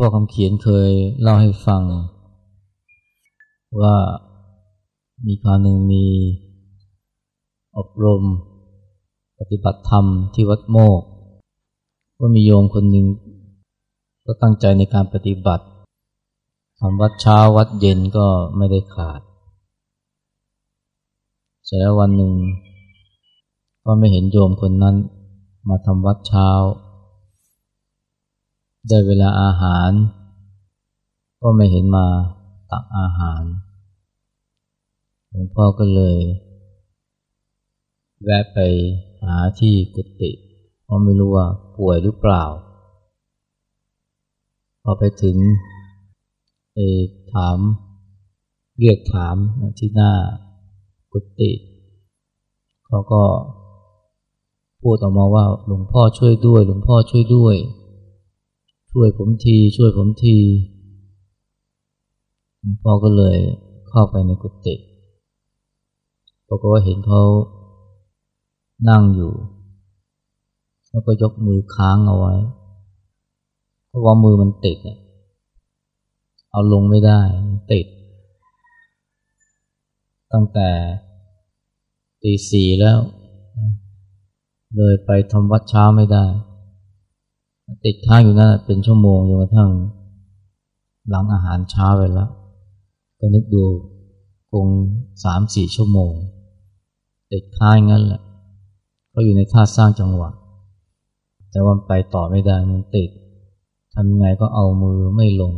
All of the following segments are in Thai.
พ่อคำเขียนเคยเล่าให้ฟัง ว่ามีคราวหนึ่งมีอบรม ปฏิบัติธรรมที่วัดโมก ก็มีโยมคนหนึ่งก็ตั้งใจในการปฏิบัติทำวัดเช้าวัดเย็นก็ไม่ได้ขาดเสร็จแล้ววันหนึ่ง ก็ไม่เห็นโยมคนนั้นมาทำวัดเช้า ได้เวลาอาหาร ก็ไม่เห็นมาตักอาหาร หลวงพ่อก็เลย แวะไปหาที่กุฏิเพราะไม่รู้ว่าป่วยหรือเปล่า พอไปถึงไปถาม เรียกถามที่หน้ากุฏิเขาก็พูดออกมาว่าหลวงพ่อช่วยด้วย หลวงพ่อช่วยด้วย ช่วยผมที ช่วยผมทีหลวงพ่อก็เลยเข้าไปในกุฏิปรากฏว่าเห็นเขานั่งอยู่ แล้วก็ยกมือค้างเอาไว้ เพราะว่ามือมันติดเอาลงไม่ได้ติด ตั้งแต่ตีสี่แล้ว เลยไปทำวัดเช้าไม่ได้ ติดค้างอยู่นั่นเป็นชั่วโมงจนกระทั่ง หลังอาหารเช้าไปแล้ว ก็นึกดูคงสามสี่ชั่วโมง ติดค้างงั้นแหละ ก็อยู่ในท่าสร้างจังหวะ แต่วันไปต่อไม่ได้มันติดทำไงก็เอามือไม่ลง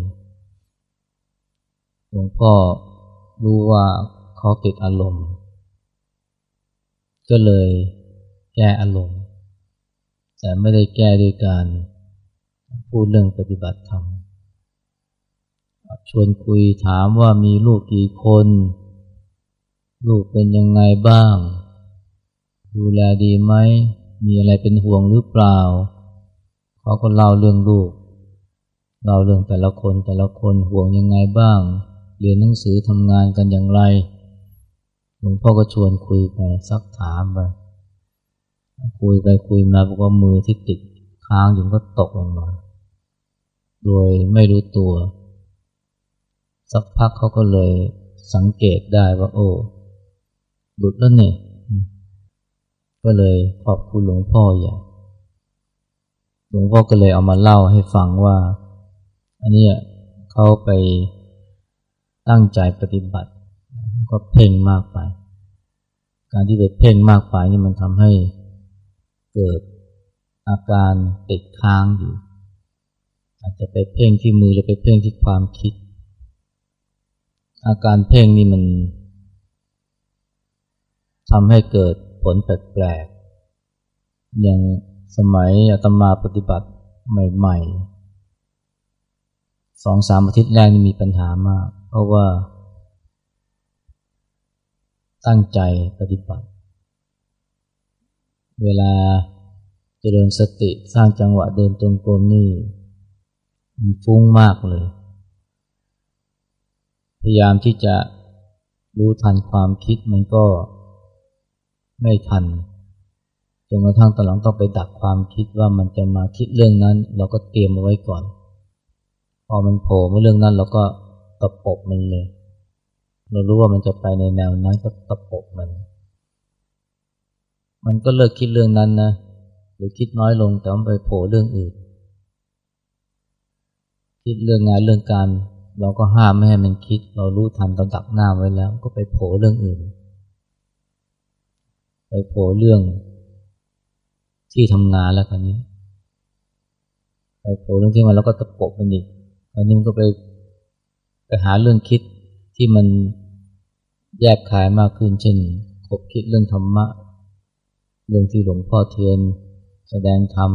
หลวงพ่อรู้ว่าเขาติดอารมณ์ ก็เลยแก้อารมณ์ แต่ไม่ได้แก้ด้วยการ พูดเรื่องปฏิบัติธรรม ชวนคุยถามว่ามีลูกกี่คน ลูกเป็นยังไงบ้าง ดูแลดีไหม มีอะไรเป็นห่วงหรือเปล่า เขาก็เล่าเรื่องลูก เล่าเรื่องแต่ละคนแต่ละคนห่วงยังไงบ้าง เรียนหนังสือทำงานกันอย่างไร หลวงพ่อก็ชวนคุยไปซักถามไป คุยไปคุยมาบอกว่ามือที่ติดค้างอยู่ก็ตกลงมา โดยไม่รู้ตัว สักพักเขาก็เลยสังเกตได้ว่า โอ้หลุดแล้วเนี่ยก็เลยขอบคุณหลวงพ่อใหญ่หลวงพ่อก็เลยเอามาเล่าให้ฟังว่า อันนี้เขาไปตั้งใจปฏิบัติ ก็เพ่งมากไป การที่ไปเพ่งมากไปนี่มันทำให้เกิดอาการติดค้างอยู่ อาจจะไปเพ่งที่มือหรือไปเพ่งที่ความคิด อาการเพ่งนี่มันทำให้เกิดผลแปลกๆ อย่างสมัยอาตมาปฏิบัติใหม่ๆสองสามอาทิตย์แรกนี่มีปัญหามาก เพราะว่า ตั้งใจปฏิบัติ เวลาเจริญสติสร้างจังหวะเดินตรงกลมนี่ มันฟุ้งมากเลย พยายามที่จะรู้ทันความคิดมันก็ไม่ทันจนกระทั่งตอนหลังต้องไปดักความคิดว่ามันจะมาคิดเรื่องนั้น เราก็เตรียมเอาไว้ก่อน พอมันโผล่มาเรื่องนั้นเราก็ตะปบมันเลย เรารู้ว่ามันจะไปในแนวนั้นก็ตะปบมัน มันก็เลิกคิดเรื่องนั้นนะหรือคิดน้อยลงแต่มันไปโผล่เรื่องอื่น คิดเรื่องงานเรื่องการ เราก็ห้ามไม่ให้มันคิด เรารู้ทันตอนดักหน้าไว้แล้ว ก็ไปโผล่เรื่องอื่น ไปโผล่เรื่องที่ทำงานแล้วคราวนี้ ไปโผล่เรื่องที่มันแล้วก็ตะปบมันอีกคราวนี้มันก็ไปไปหาเรื่องคิดที่มันแยกขายมากขึ้นเช่นคบคิดเรื่องธรรมะ เรื่องที่หลวงพ่อเทียน แสดงธรรม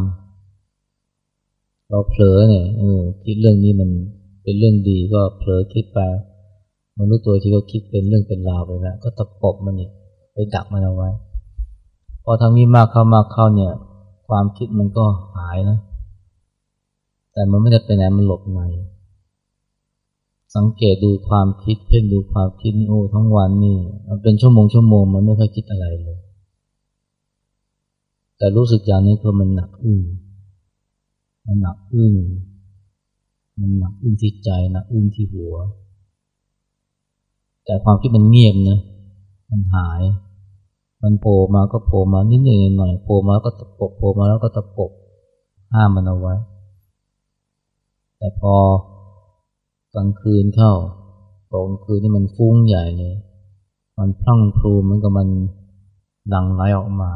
เราเผลอเนี่ยเออคิดเรื่องนี้มันเป็นเรื่องดีก็เผลอคิดไปมันรู้ตัวที่เขาคิดเป็นเรื่องเป็นราวไปแล้วก็ตะปบมันอีกไปดักมันเอาไว้ พอทำนี้มากเข้ามากเข้าเนี่ย ความคิดมันก็หายนะ แต่มันไม่ได้ไปไหนมันหลบใน สังเกตดูความคิดเพ่งดูความคิดนี่โอ้ทั้งวันนี่มันเป็นชั่วโมงชั่วโมงมันไม่ค่อยคิดอะไรเลย แต่รู้สึกอย่างนี้คือมันหนักอึ้ง มันหนักอึ้ง มันหนักอึ้งที่ใจหนักอึ้งที่หัว แต่ความคิดมันเงียบนะ มันหาย มันโผล่มาก็โผล่มานิดหน่อยหน่อย โผล่มาก็ตะปบ โผล่มาแล้วก็ตะปบ ห้ามมันเอาไว้ แต่พอกลางคืนเข้าตกลางคืนนี่มันฟุ้งใหญ่เลย มันพลั่งพลูมือนกับมันดังไหลออกมา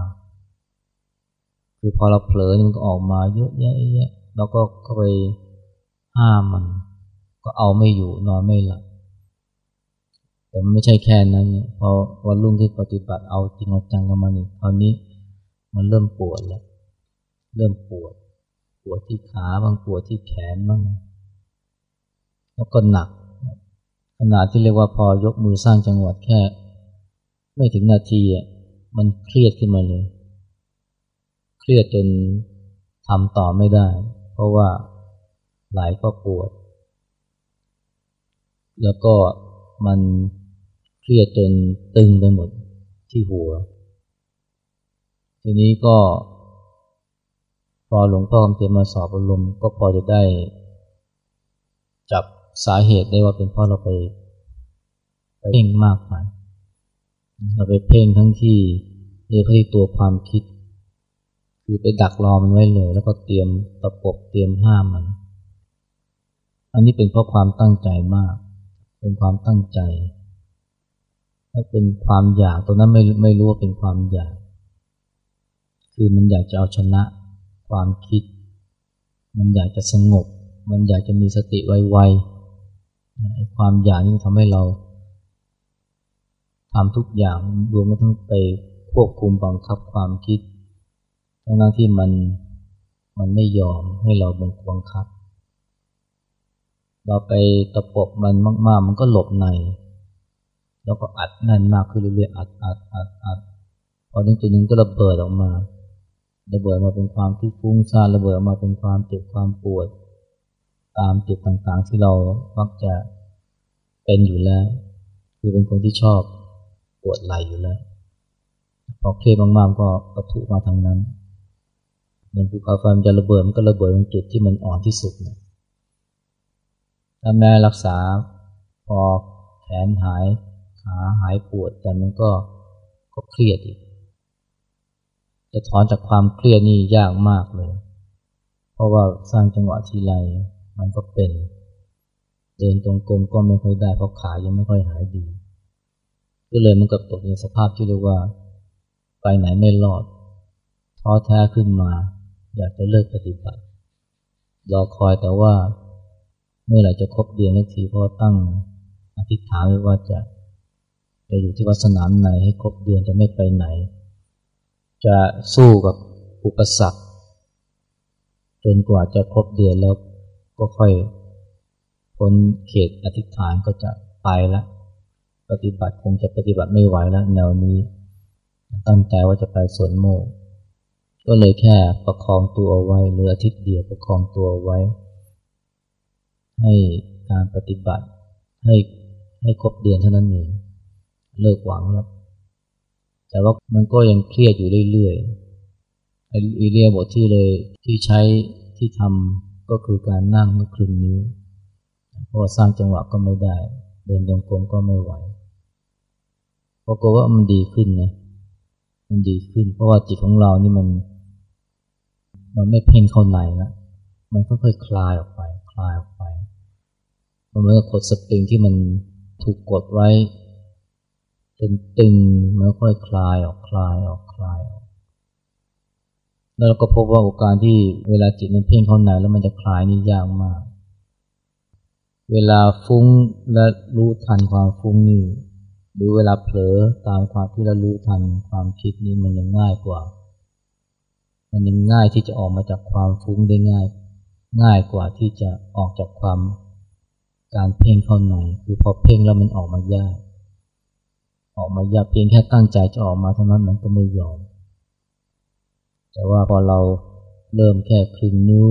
คือพอเราเผลอมันก็ออกมาเยอะแยะ แล้วก็เข้าไปห้ามมัน ก็เอาไม่อยู่นอนไม่หลับ แต่มันไม่ใช่แค่นั้นพอวันรุ่งที่ปฏิบัติเอาจริงเอาจังกับมันอีกคราวนี้มันเริ่มปวดแล้ว เริ่มปวด ปวดที่ขาบางปวดที่แขนบ้างแล้วก็หนักขนาดที่เรียกว่าพอยกมือสร้างจังหวัดแค่ ไม่ถึงนาทีอะมันเครียดขึ้นมาเลย เครียดจนทำต่อไม่ได้ ราะว่าไหลก็ปวด แล้วก็มันเครียดจนตึงไปหมดที่หัว ทีนี้ก็ พอหลวงพ่อคำเทียนมาสอบอารมณ์ก็พอจะได้ จับสาเหตุได้ว่าเป็นเพราะเราไปเพ่งมากไปเราไปเพ่งทั้งที่เรียกที่ตัวความคิด คือไปดักรอมันไว้เลย แล้วก็เตรียมตะปบเตรียมห้ามมัน อันนี้เป็นเพราะความตั้งใจมาก เป็นความตั้งใจถ้าเป็นความอยากตัวนั้นไม่ไม่รู้ว่าเป็นความอยาก คือมันอยากจะเอาชนะ ความคิด มันอยากจะสงบ มันอยากจะมีสติไวๆความอยากนี่ทำให้เราทำทุกอย่างรวมทั้งไปควบคุมบังคับความคิด ทั้งที่มันมันไม่ยอมให้เราบังคับ เราไปตะปบมันมากๆ มันก็หลบใน แล้วก็อัดแน่นมากขึ้นเรื่อยๆอัดอัดอัดอัดพอถึงจุดนึงก็ระเบิดออกมาระเบิดมาเป็นความที่ฟุ้งซ่านระเบิดออกมาเป็นความเจ็บความปวด ตามจุดต่างๆ ที่เรามักจะเป็นอยู่แล้ว คือเป็นคนที่ชอบปวดไหลอยู่แล้วพอเครียดมากๆก็ปะทุมาทางนั้น เหมือนภูเขาไฟมันจะระเบิดมันก็ระเบิดตรงจุดที่มันอ่อนที่สุดนะถ้าแม่รักษาพอแขนหายขาหายปวดแต่มันก็ก็เครียดอีก จะถอนจากความเครียดนี่ยากมากเลย เพราะว่าสร้างจังหวะทีไรมันก็เป็น เดินตรงกลมก็ไม่ค่อยได้เพราะขายังไม่ค่อยหายดี ก็เลยมันกับตกในสภาพที่เรียกว่า ไปไหนไม่รอดท้อแท้ขึ้นมา อยากจะเลิกปฏิบัติ รอคอยแต่ว่าเมื่อไหร่จะครบเดือนนักทีเพราะตั้งอธิษฐานไว้ว่าจะจะอยู่ที่วัดสนามไหนให้ครบเดือนจะไม่ไปไหน จะสู้กับอุปสรรคจนกว่าจะครบเดือนแล้วก็ค่อยพ้นเขตอธิษฐานก็จะไปล้วปฏิบัติคงจะปฏิบัติไม่ไหวแล้วแนวนี้ ตั้งใจว่าจะไปสวนโมก ก็เลยแค่ประคองตัวเอาไว้หรืออาทิตย์เดียวประคองตัวไว้ ให้การปฏิบัติ ให้ให้ครบเดือนเท่านั้นเองเลิกหวังแล้วแต่ว่ามันก็ยังเครียดอยู่เรื่อยๆไอเรียบทที่เลยที่ใช้ที่ทำก็คือการนั่งเมื่อครึ่งนิ้วเพราะสร้างจังหวะก็ไม่ได้ เดินจงกรมก็ไม่ไหวปรากฏว่ามันดีขึ้นนะมันดีขึ้น เพราะว่าจิตของเรานี่มัน มันไม่เพ่งเข้าในแล้วมันก็ค่อยคลายออกไป คลายออกไป มันเหมือนกับกดสปริงที่มันถูกกดไว้จนตึงมันค่อยคลายออกคลายออกคลายออก แล้วเราก็พบว่าโอกาสที่เวลาจิตมันเพ่งเข้าในแล้วมันจะคลายนี่ยากมาก เวลาฟุ้งและรู้ทันความฟุ้งนี่หรือเวลาเผลอตามความที่เรารู้ทันความคิดนี่มันยังง่ายกว่า มันยังง่ายที่จะออกมาจากความฟุ้งได้ง่าย ง่ายกว่าที่จะออกจากความการเพ่งเข้าในคือพอเพ่งแล้วมันออกมายาก ออกมายากเพียงแค่ตั้งใจจะออกมาเท่านั้นมันก็ไม่ยอม แต่ว่าพอเราเริ่มแค่คลึงนิ้ว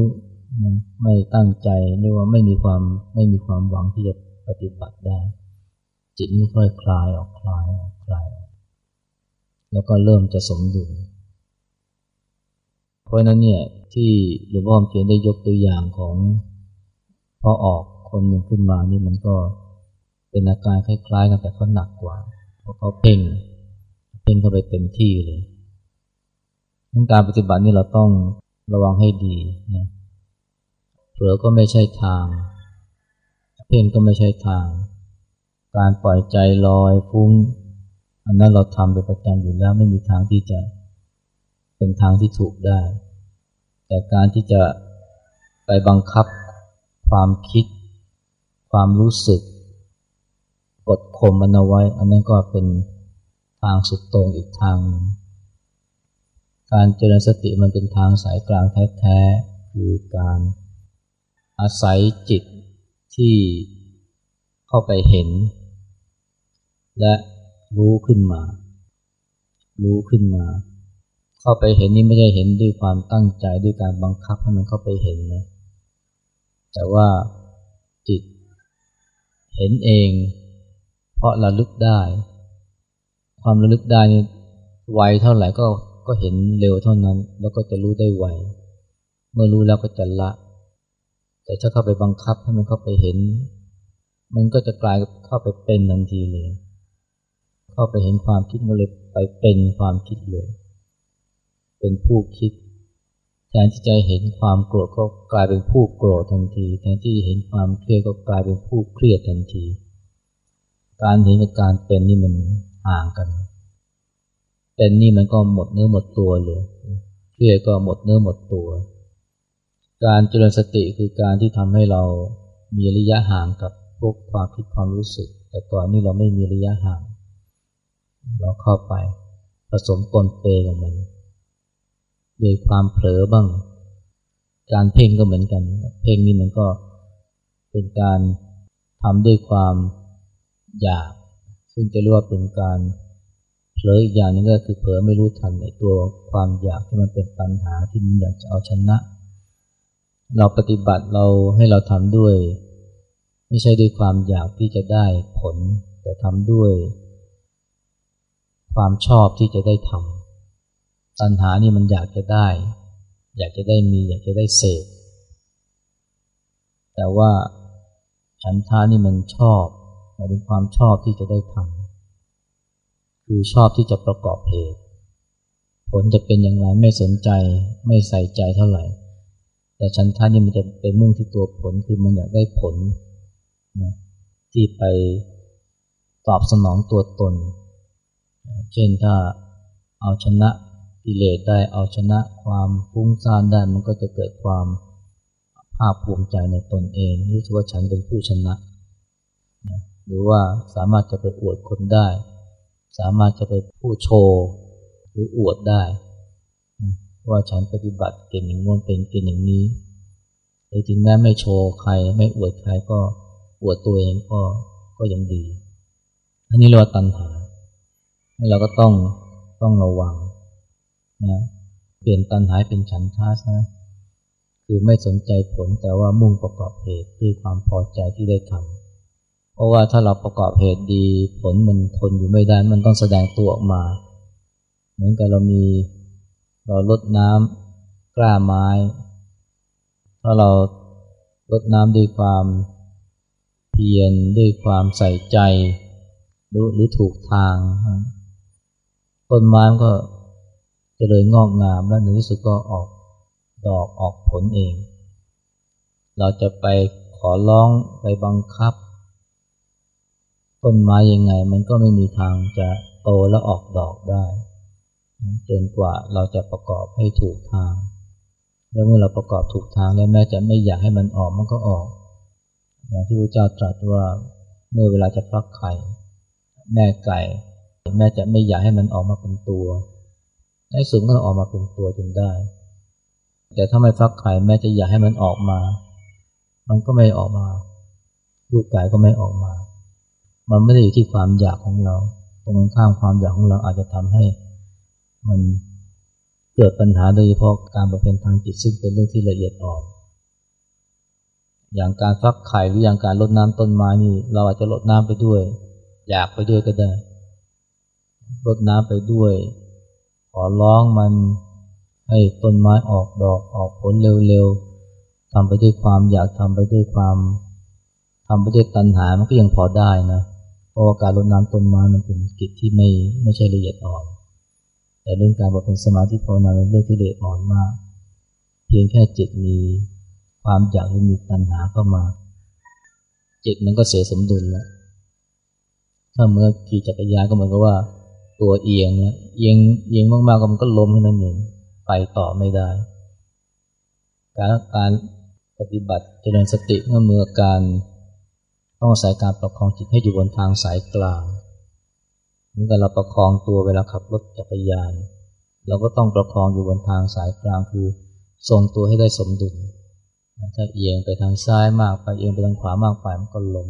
นะไม่ตั้งใจเรียกว่าไม่มีความไม่มีความหวังที่จะปฏิบัติได้ จิตมันค่อยคลายออกคลายออกคลายออกแล้วก็เริ่มจะสมดุล เพราะนั้นเนี่ยที่หลวงพ่อเขียนได้ยกตัวอย่างของพอออกคนหนึ่งขึ้นมานี่มันก็เป็นอาการคล้ายๆกันแต่เขาหนักกว่า เพราะเขาเพ่งเพ่งเข้าไปเต็มที่เลยการปฏิบัตินี่เราต้องระวังให้ดีนะเผลอก็ไม่ใช่ทาง เพ่งก็ไม่ใช่ทาง การปล่อยใจลอยฟุ้ง อันนั้นเราทำเป็นประจำอยู่แล้วไม่มีทางที่จะ เป็นทางที่ถูกได้ แต่การที่จะไปบังคับความคิด ความรู้สึก กดข่มมันเอาไว้ อันนั้นก็เป็นทางสุดตรงอีกทางนึงการเจริญสติมันเป็นทางสายกลางแท้ๆ คือการอาศัยจิตที่เข้าไปเห็น และรู้ขึ้นมา รู้ขึ้นมา เข้าไปเห็นนี่ไม่ได้เห็นด้วยความตั้งใจด้วยการบังคับให้มันเข้าไปเห็นนะ แต่ว่าจิตเห็นเอง เพราะระลึกได้ ความระลึกได้นี่ไวเท่าไหร่ก็ก็เห็นเร็วเท่านั้น แล้วก็จะรู้ได้ไวเมื่อรู้แล้วก็จะละ แต่ถ้าเข้าไปบังคับให้มันเข้าไปเห็น มันก็จะกลายเข้าไปเป็นทันทีเลย เข้าไปเห็นความคิดมันเลยไปเป็นความคิดเลย เป็นผู้คิด แทนที่จะเห็นความโกรธก็กลายเป็นผู้โกรธทันที แทนที่เห็นความเครียดก็กลายเป็นผู้เครียดทันที การเห็นกับการเป็นนี่มันห่างกัน เป็นนี่มันก็หมดเนื้อหมดตัวเลยเครียดก็หมดเนื้อหมดตัว การเจริญสติคือการที่ทำให้เรามีระยะห่างกับพวกความคิดความรู้สึก แต่ก่อนนี้เราไม่มีระยะห่าง เราเข้าไปผสมปนเปกับมัน โดยความเผลอบ้าง การเพ่งก็เหมือนกัน เพ่งนี่มันก็เป็นการทำด้วยความอยาก ซึ่งจะเรียกว่าเป็นการเผลออีกอย่างนึงก็คือเผลอไม่รู้ทันในตัวความอยากที่มันเป็นปัญหาที่มันอยากจะเอาชนะ เราปฏิบัติเราให้เราทำด้วย ไม่ใช่ด้วยความอยากที่จะได้ผล แต่ทำด้วย ความชอบที่จะได้ทำ ตัณหานี่มันอยากจะได้ อยากจะได้มี อยากจะได้เสพแต่ว่าฉันทานี่มันชอบหมายถึงความชอบที่จะได้ทำคือชอบที่จะประกอบเหตุ ผลจะเป็นอย่างไรไม่สนใจไม่ใส่ใจเท่าไหร่ แต่ฉันท่านี่มันจะไปมุ่งที่ตัวผลคือมันอยากได้ผลนะที่ไปตอบสนองตัวตน เช่นถ้าเอาชนะ กิเลสได้เอาชนะความฟุ้งซ่านได้มันก็จะเกิดความภาคภูมิใจในตนเอง รู้สึกว่าฉันเป็นผู้ชนะหรือว่าสามารถจะไปอวดคนได้ สามารถจะไปพูดโชว์หรืออวดได้ว่าฉันปฏิบัติเก่งอย่างนู้นเป็นเก่งอย่างนี้หรือถึงแม้ไม่โชว์ใครไม่อวดใครก็อวดตัวเองก็ก็ยังดี อันนี้เรียกว่าตัณหาเราก็ต้องต้องระวัง นะเปลี่ยนตัณหายเป็นฉันทาซะคือไม่สนใจผลแต่ว่ามุ่งประกอบเหตุด้วยความพอใจที่ได้ทำเพราะว่าถ้าเราประกอบเหตุดีผลมันทนอยู่ไม่ได้มันต้องแสดงตัวออกมา เหมือนกับเรามีเราลดน้ำกล้าไม้ ถ้าเราลดน้ำด้วยความเพียรด้วยความใส่ใจหรือหรือถูกทางต้นไม้ก็ จะเลยงอกงามแล้วในที่สุดก็ออกดอกออกผลเอง เราจะไปขอร้องไปบังคับ ต้นไม้ยังไงมันก็ไม่มีทางจะโตและออกดอกได้ จนกว่าเราจะประกอบให้ถูกทาง แล้วเมื่อเราประกอบถูกทางแล้วแม้จะไม่อยากให้มันออกมันก็ออก อย่างที่พระเจ้าตรัสว่าเมื่อเวลาจะฟักไข่ แม่ไก่ แม่จะไม่อยากให้มันออกมาเป็นตัว ในสุดก็ออกมาเป็นตัวจนได้ แต่ถ้าไม่ฟักไข่แม่จะอยากให้มันออกมา มันก็ไม่ออกมาลูกไก่ก็ไม่ออกมา มันไม่ได้อยู่ที่ความอยากของเรา ตรงข้ามความอยากของเราอาจจะทำให้ มันเกิดปัญหาโดยเฉพาะการประเพณทางจิตซึ่งเป็นเรื่องที่ละเอียดอ่อนอย่างการฟักไข่หรืออย่างการลดน้ำต้นไม้นี่ เราอาจจะลดน้ำไปด้วย อยากไปด้วยก็ได้ลดน้ำไปด้วย อร้องมันให้ต้นไม้ออกดอกออกผลเร็วๆทำไปด้วยความอยากทำไปด้วยความทำไปด้วยตัณหามันก็ยังพอได้นะเพราะว่าการรดน้ำต้นไม้มันเป็นกิจที่ไม่ไม่ใช่ละเอียดอ่อน แต่เรื่องการบอกเป็นสมาธิภาวนาเป็นเรื่องที่ละเอียดอ่อนมาก เพียงแค่จิตมีความอยากหรือมีตัณหาเข้ามา จิตมันก็เสียสมดุลแล้วถ้าเมื่อขี่จักรยานก็เหมือนกับว่า ตัวเอียงแล้วเอียงเอียงมากๆก็มันก็ล้มแค่นั้นเองไปต่อไม่ได้ การการปฏิบัติเจริญสติเมื่อเมื่อการต้องอาศัยการประคองจิตให้อยู่บนทางสายกลางเหมือนกับเราประคองตัวเวลาขับรถจักรยาน เราก็ต้องประคองอยู่บนทางสายกลางคือทรงตัวให้ได้สมดุลถ้าเอียงไปทางซ้ายมากไปเอียงไปทางขวามากไปมันก็ล้ม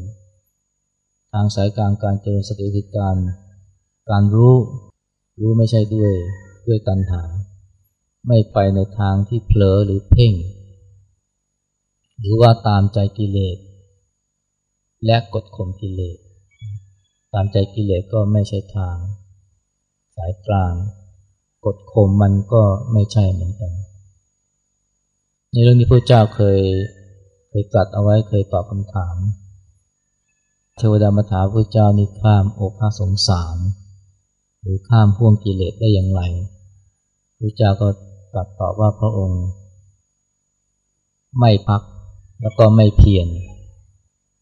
ทางสายกลางการเจริญสติคือการ การรู้รู้ไม่ใช่ด้วยด้วยตัณหา ไม่ไปในทางที่เผลอหรือเพ่ง หรือว่าตามใจกิเลส และกดข่มกิเลส ตามใจกิเลสก็ไม่ใช่ทาง สายกลาง กดข่มมันก็ไม่ใช่เหมือนกัน ในเรื่องนี้พระเจ้าเคยเคยตรัสเอาไว้เคยตอบคำถาม เทวดามาถามพระเจ้านี่ข้ามโอภาสงสาร หรือข้ามพ่วงกิเลสได้อย่างไรพระเจ้าก็ตรัสตอบว่าพระองค์ ไม่พักแล้วก็ไม่เพียร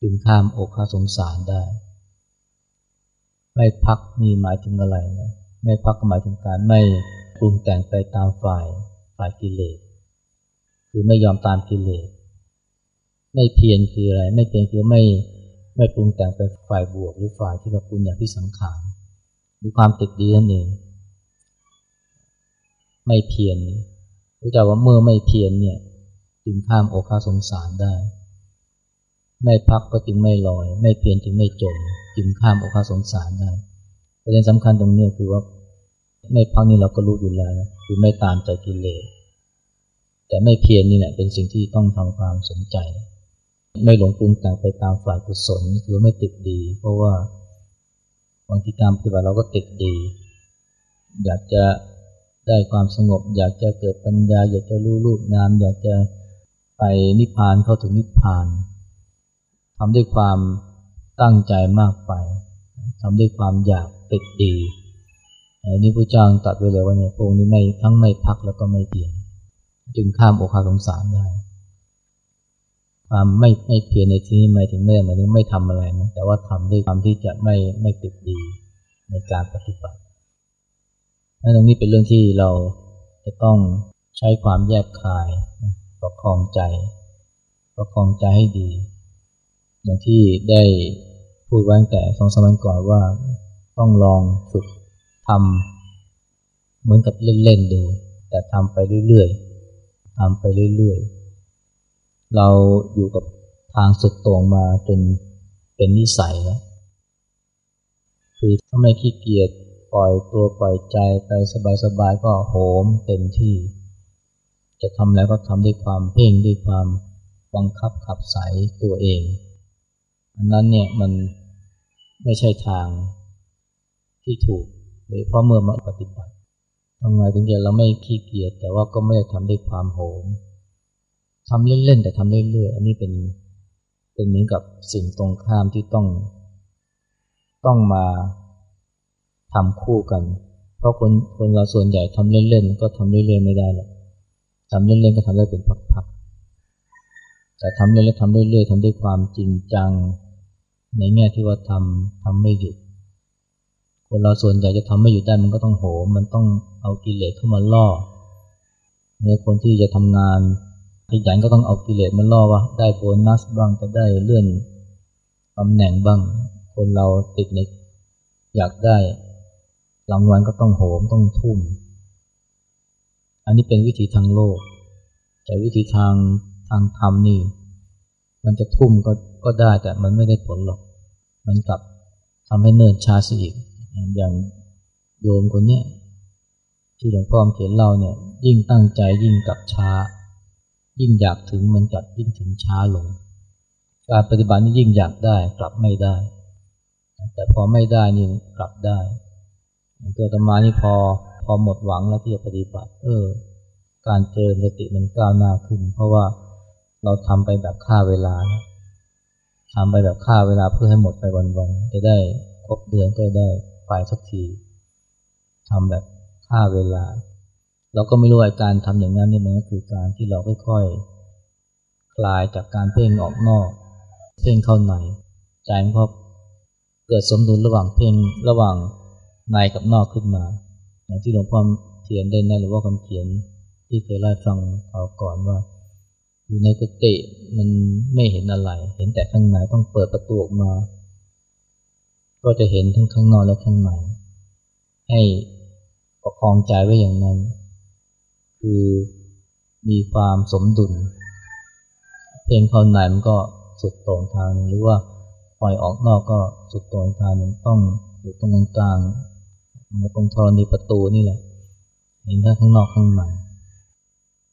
จึงข้ามอกข้าสงสารได้ ไม่พักนี่หมายถึงอะไรนะไม่พักหมายถึงการไม่ปรุงแต่งไปตามฝ่ายฝ่ายกิเลสคือไม่ยอมตามกิเลสไม่เพียรคืออะไร ไม่เพียรคือไม่ไม่ปรุงแต่งไปฝ่ายบวกหรือฝ่ายที่เราปุญญาพิสังขาร หรือความติดดีนั่นเอง ไม่เพียรระเจ้าว่าเมื่อไม่เพียรเนี่ยจึงข้ามอกข้าสงสารได้ ไม่พักก็จึงไม่ลอย ไม่เพียรจึงไม่จมจึงข้ามอกข้าสงสารได้ประเด็นสำคัญตรงนี้คือว่าไม่พักนี่เราก็รู้อยู่แล้วนะคือไม่ตามใจกิเลสแต่ไม่เพียรนี่แหละเป็นสิ่งที่ต้องทำความสนใจ ไม่หลงปรุงแต่งไปตามฝ่ายกุศลคือไม่ติดดี เพราะว่า บางทีการปฏิบัติเราก็ติดดี อยากจะได้ความสงบ อยากจะเกิดปัญญา อยากจะรู้รูปนาม อยากจะไปนิพพานเข้าถึงนิพพานทำด้วยความตั้งใจมากไปทำด้วยความอยากติดดีอันนี้พระเจ้าตัดไว้เลยว่าเนี่ยพวกนี้ไม่ทั้งไม่พักแล้วก็ไม่เปลี่ยน จึงข้ามโอกขาสงสารได้ ความไม่ไม่เพียรในที่นี้หมายถึงไม่หมายถึงไม่ทำอะไรนะแต่ว่าทำด้วยความที่จะไม่ไม่ติดดีในการปฏิบัติอันนี้เป็นเรื่องที่เราจะต้องใช้ความแยบคายประคองใจ ประคองใจให้ดี อย่างที่ได้พูดไว้งแต่สองสมัยก่อนว่าต้องลองฝึกทำเหมือนกับเล่นๆดู แต่ทำไปเรื่อยๆทำไปเรื่อยๆ เราอยู่กับทางสุดตรงมาจนเป็นนิสัยแล้วคือถ้าไม่ขี้เกียจปล่อยตัวปล่อยใจไปสบายๆก็โหมเต็มที่ จะทำแล้วก็ทำด้วยความเพ่งด้วยความบังคับขับสายตัวเอง อันนั้นเนี่ยมันไม่ใช่ทางที่ถูกเลยเพราะเมื่อมาปฏิบัติทำไงถึงจะเราไม่ขี้เกียจแต่ว่าก็ไม่ได้ทำด้วยความโหม ทำเล่นๆแต่ทำเรื่อยๆอันนี้เป็นเป็นเหมือนกับสิ่งตรงข้ามที่ต้อง ต้องมาทำคู่กัน เพราะคนคนเราส่วนใหญ่ทำเล่นๆก็ทำเรื่อยๆไม่ได้หรอกทำเล่นๆก็ทำได้เป็นพักๆแต่ทำเล่นแล้วทำเรื่อยๆทำด้วยความจริงจัง ในแง่ที่ว่าทำทำไม่หยุด คนเราส่วนใหญ่จะทำไม่หยุดได้มันก็ต้องโหมมันต้องเอากิเลสเข้ามาล่อเมื่อคนที่จะทำงาน ขยันก็ต้องเอากิเลสมาล่อว่า ได้โบนัสบ้างจะได้เลื่อนตำแหน่งบ้าง คนเราติดในอยากได้รางวัลก็ต้องโหมต้องทุ่ม อันนี้เป็นวิธีทางโลก แต่วิธีทางทางธรรมนี่ มันจะทุ่มก็ก็ได้แต่มันไม่ได้ผลหรอก มันกลับทำให้เนิ่นช้าสิอีก อย่างโยมคนเนี้ยที่หลวงพ่อเขียนเล่าเนี่ยยิ่งตั้งใจยิ่งกลับช้า ยิ่งอยากถึงมันกลับยิ่งถึงช้าลง การปฏิบัตินี่ยิ่งอยากได้กลับไม่ได้ แต่พอไม่ได้นี่กลับได้ ตัวธรรมานี่พอพอหมดหวังแล้วที่จะปฏิบัติ เออ การเจริญสติมันก้าวหน้าขึ้น เพราะว่าเราทำไปแบบฆ่าเวลาทำไปแบบฆ่าเวลาเพื่อให้หมดไปวันๆจะได้ครบเดือนก็ได้ไปสักทีทำแบบฆ่าเวลา เราก็ไม่รู้ว่าการทำอย่างนั้นนี่มันก็คือการที่เราค่อยๆคลายจากการเพ่งออกนอก เพ่งเข้าในใจมันก็เกิดสมดุลระหว่างเพ่งระหว่างในกับนอกขึ้นมา อย่างที่หลวงพ่อเทียนได้นะหรือว่าคำเขียนที่เคยเล่าฟังเอาก่อนว่า อยู่ในกุฏิมันไม่เห็นอะไร เห็นแต่ข้างในต้องเปิดประตูออกมา ก็จะเห็นทั้งข้างนอกและข้างในให้ประคองใจไว้อย่างนั้น คือมีความสมดุล เพลงเข้าในมันก็สุดตรงทางหรือว่าปล่อยออกนอกก็สุดตรงทางหนึ่งต้องอยู่ตรงกลางมันตรงธรณีประตูนี่แหละ เห็นทั้งข้างนอกข้างใน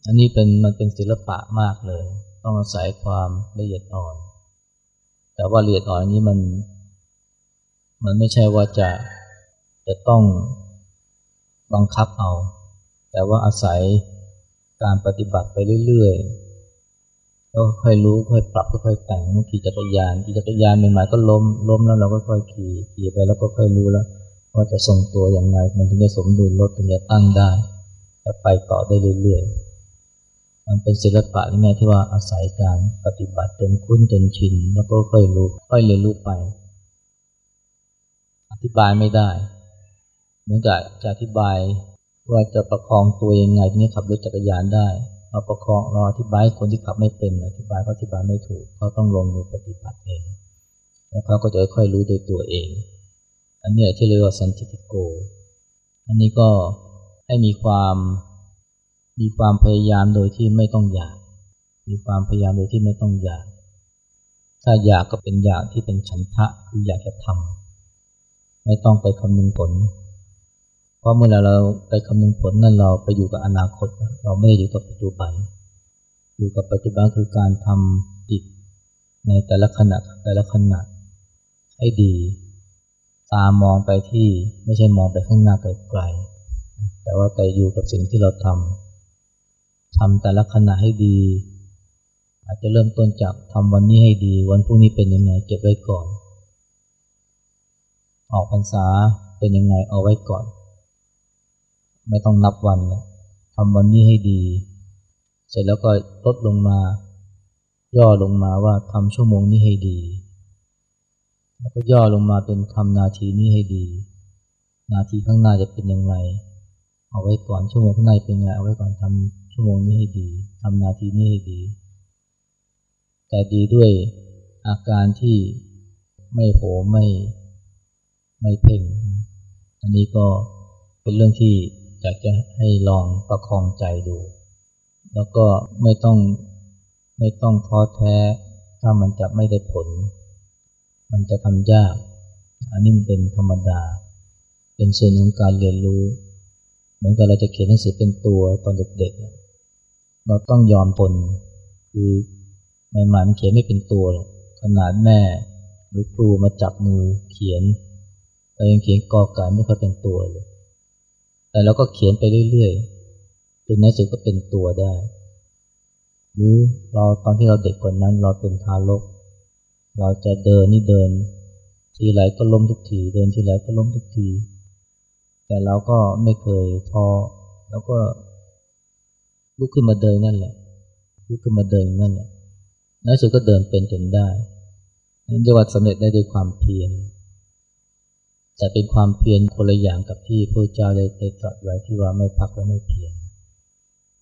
อันนี้เป็นมันเป็นศิลปะมากเลย ต้องอาศัยความละเอียดอ่อน แต่ว่าละเอียดอ่อนนี้มัน มันไม่ใช่ว่าจะจะต้องบังคับเอา แต่ว่าอาศัยการปฏิบัติไปเรื่อยๆแล้วค่อยรู้ค่อยปรับค่อยแต่งเมื่อขี่จักรยานขี่จักรยานใหม่ๆก็ล้มล้มแล้วเราก็ค่อยขี่ขี่ไปแล้วก็ค่อยรู้แล้วว่าจะทรงตัวอย่างไรมันถึงจะสมดุลรถถึงจะตั้งได้จะไปต่อได้เรื่อยๆ มันเป็นศิลปะนี่ไงที่ว่าอาศัยการปฏิบัติจนคุ้นจนชิน แล้วก็ค่อยรู้ค่อยเรียนรู้ไป อธิบายไม่ได้ เหมือนกับจะอธิบาย ว่าจะประคองตัวยังไงที่นี้ขับรถจักรยานได้เราประคองราอธิบายคนที่ขับไม่เป็นอธิบายก็อธิบายไม่ถูกเขาต้องลงมือปฏิบัติเอง แล้วเขาก็จะค่อยรู้โดยตัวเอง อันนี้ที่เรียกว่าสันติโก อันนี้ก็ให้มีความมีความพยายามโดยที่ไม่ต้องอยาก มีความพยายามโดยที่ไม่ต้องอยาก ถ้าอยากก็เป็นอยากที่เป็นฉันทะคืออยากจะทำไม่ต้องไปคำนึงผล เพราะเมื่อเราไปคำนึงผลนั่นเราไปอยู่กับอนาคต เราไม่ได้อยู่กับปัจจุบัน อยู่กับปัจจุบันคือการทำจิตในแต่ละขณะแต่ละขณะให้ดี ตามองไปที่ไม่ใช่มองไปข้างหน้าไกลๆแต่ว่าไปอยู่กับสิ่งที่เราทำทำแต่ละขณะให้ดี อาจจะเริ่มต้นจากทำวันนี้ให้ดี วันพรุ่งนี้เป็นยังไงเก็บไว้ก่อน ออกพรรษาเป็นยังไงเอาไว้ก่อน ไม่ต้องนับวันเลยทำวันนี้ให้ดี เสร็จแล้วก็ลดลงมา ย่อลงมาว่าทำชั่วโมงนี้ให้ดี แล้วก็ย่อลงมาเป็นทำนาทีนี้ให้ดี นาทีข้างหน้าจะเป็นยังไงเอาไว้ก่อนชั่วโมงข้างหน้าเป็นยังไงเอาไว้ก่อนทำชั่วโมงนี้ให้ดีทำนาทีนี้ให้ดี แต่ดีด้วยอาการที่ไม่โผไม่ไม่เพ่ง อันนี้ก็เป็นเรื่องที่ อยากจะให้ลองประคองใจดู แล้วก็ไม่ต้องไม่ต้องท้อแท้ ถ้ามันจะไม่ได้ผล มันจะทำยาก อันนี้มันเป็นธรรมดา เป็นส่วนของการเรียนรู้ เหมือนกับเราจะเขียนหนังสือเป็นตัวตอนเด็กๆ เราต้องยอมทนคือใหม่ๆมันเขียนไม่เป็นตัวหรอกขนาดแม่หรือครูมาจับมือเขียนเรายังเขียนกอไก่ไม่ค่อยเป็นตัวเลย แต่เราก็เขียนไปเรื่อยๆจนในสุดก็เป็นตัวได้ หรือเราตอนที่เราเด็กกว่านั้นเราเป็นทารก เราจะเดินนี่เดิน ทีไรก็ล้มทุกที เดินทีไรก็ล้มทุกที แต่เราก็ไม่เคยท้อแล้วก็ลุกขึ้นมาเดินนั่นแหละ ลุกขึ้นมาเดินนั่นแหละในสุดก็เดินเป็นจนได้นั่นเรียกว่าสำเร็จได้ด้วยความเพียร แต่เป็นความเพียรคนละอย่างกับที่พระเจ้าได้ตรัสไว้ที่ว่าไม่พักและไม่เพียร